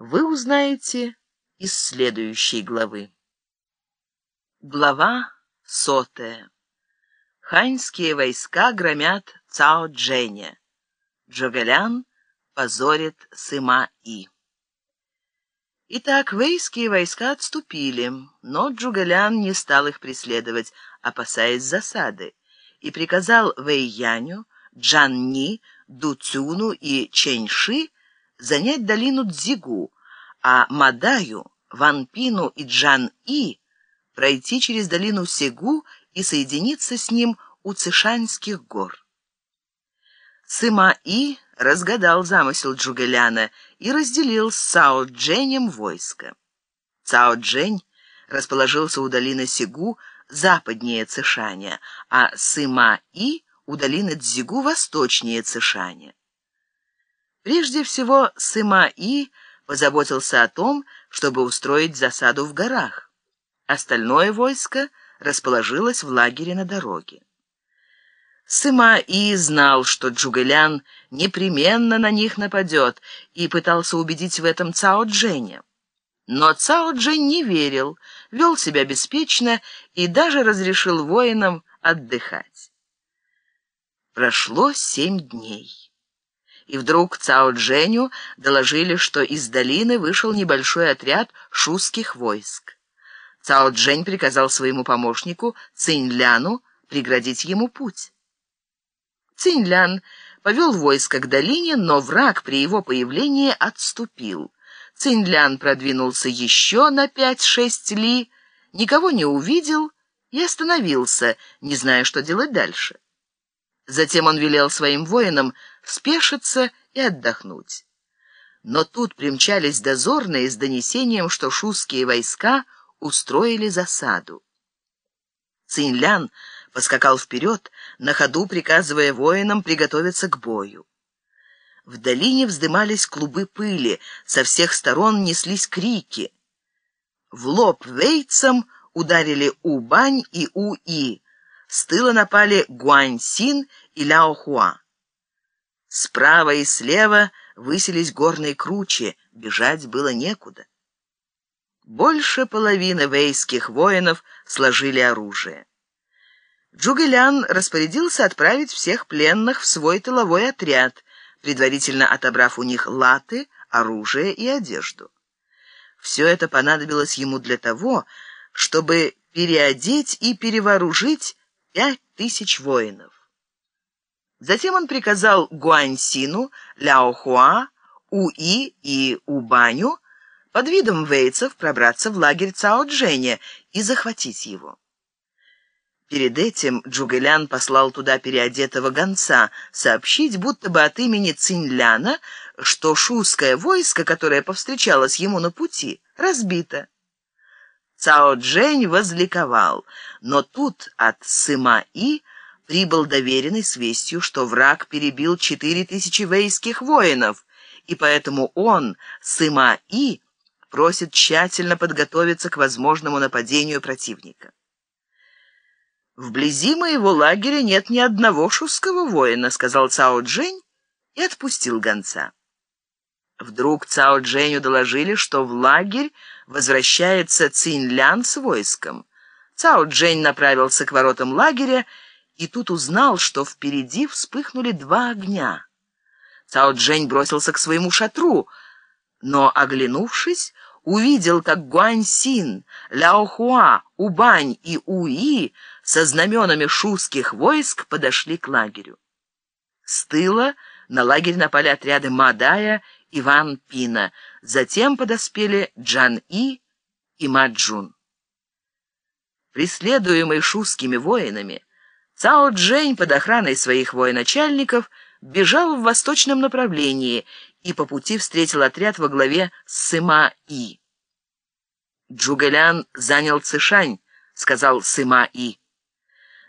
вы узнаете из следующей главы. Глава сотая. Ханьские войска громят Цао Дженя. Джогалян позорит Сыма-И. Итак, вейские войска отступили, но Джугалян не стал их преследовать, опасаясь засады, и приказал Вэйяню, Джанни, Дуцюну и Чэньши занять долину Дзигу, а Мадаю, Ванпину и Джан-И пройти через долину Сегу и соединиться с ним у Цишанских гор. Сыма-И разгадал замысел Джугеляна и разделил с Цао Дженем войско. Цао Джень расположился у долины Сегу западнее Цишаня, а Сыма-И у долины Дзигу восточнее Цишаня. Прежде всего, Сыма-И позаботился о том, чтобы устроить засаду в горах. Остальное войско расположилось в лагере на дороге. Сыма-И знал, что Джугэлян непременно на них нападет, и пытался убедить в этом Цао Дженя. Но Цао Джень не верил, вел себя беспечно и даже разрешил воинам отдыхать. Прошло семь дней. И вдруг Цао Дженю доложили, что из долины вышел небольшой отряд шуских войск. Цао Джень приказал своему помощнику Цинь Ляну преградить ему путь. Цинлян повел войско к долине, но враг при его появлении отступил. Цинлян продвинулся еще на пять-шесть ли, никого не увидел и остановился, не зная, что делать дальше. Затем он велел своим воинам спешиться и отдохнуть. Но тут примчались дозорные с донесением, что шуские войска устроили засаду. Цинлян поскакал вперед, на ходу приказывая воинам приготовиться к бою. В долине вздымались клубы пыли, со всех сторон неслись крики. В лоб вейцам ударили Убань и Уи, с тыла напали Гуаньсин и Ляохуа. Справа и слева высились горные кручи, бежать было некуда. Больше половины вейских воинов сложили оружие. Джугелян распорядился отправить всех пленных в свой тыловой отряд, предварительно отобрав у них латы, оружие и одежду. Все это понадобилось ему для того, чтобы переодеть и перевооружить пять тысяч воинов. Затем он приказал Гуаньсину, Ляохуа, Уи и Убаню под видом вейцев пробраться в лагерь Цао Дженя и захватить его. Перед этим Джугэлян послал туда переодетого гонца сообщить, будто бы от имени Цинляна, что шуское войско, которое повстречалось ему на пути, разбито. Цао Джень возликовал, но тут от Сыма-И прибыл доверенный с вестью, что враг перебил четыре тысячи вейских воинов, и поэтому он, Сыма-И, просит тщательно подготовиться к возможному нападению противника. «Вблизи моего лагеря нет ни одного шуского воина», — сказал Цао Джень и отпустил гонца. Вдруг Цао Дженю доложили, что в лагерь возвращается Цинь-Лян с войском. Цао Джень направился к воротам лагеря и тут узнал, что впереди вспыхнули два огня. Цао Джень бросился к своему шатру, но, оглянувшись, увидел, как Гуаньсин, Ляохуа, Убань и Уи со знаменами шуских войск подошли к лагерю. С тыла на лагерь напали отряды Мадая и Ван Пина, затем подоспели Джан-И и Маджун. Преследуемый шускими воинами, Цао Джень под охраной своих военачальников бежал в восточном направлении и по пути встретил отряд во главе с Сыма-И. «Джугэлян занял Цишань», — сказал Сыма-И.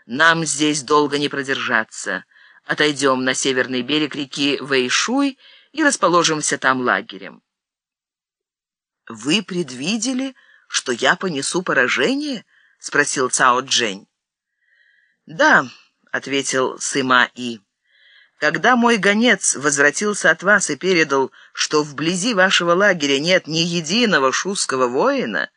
Нам здесь долго не продержаться. Отойдем на северный берег реки Вэйшуй и расположимся там лагерем. «Вы предвидели, что я понесу поражение?» — спросил Цао Джень. «Да», — ответил Сыма И. Когда мой гонец возвратился от вас и передал, что вблизи вашего лагеря нет ни единого шуского воина,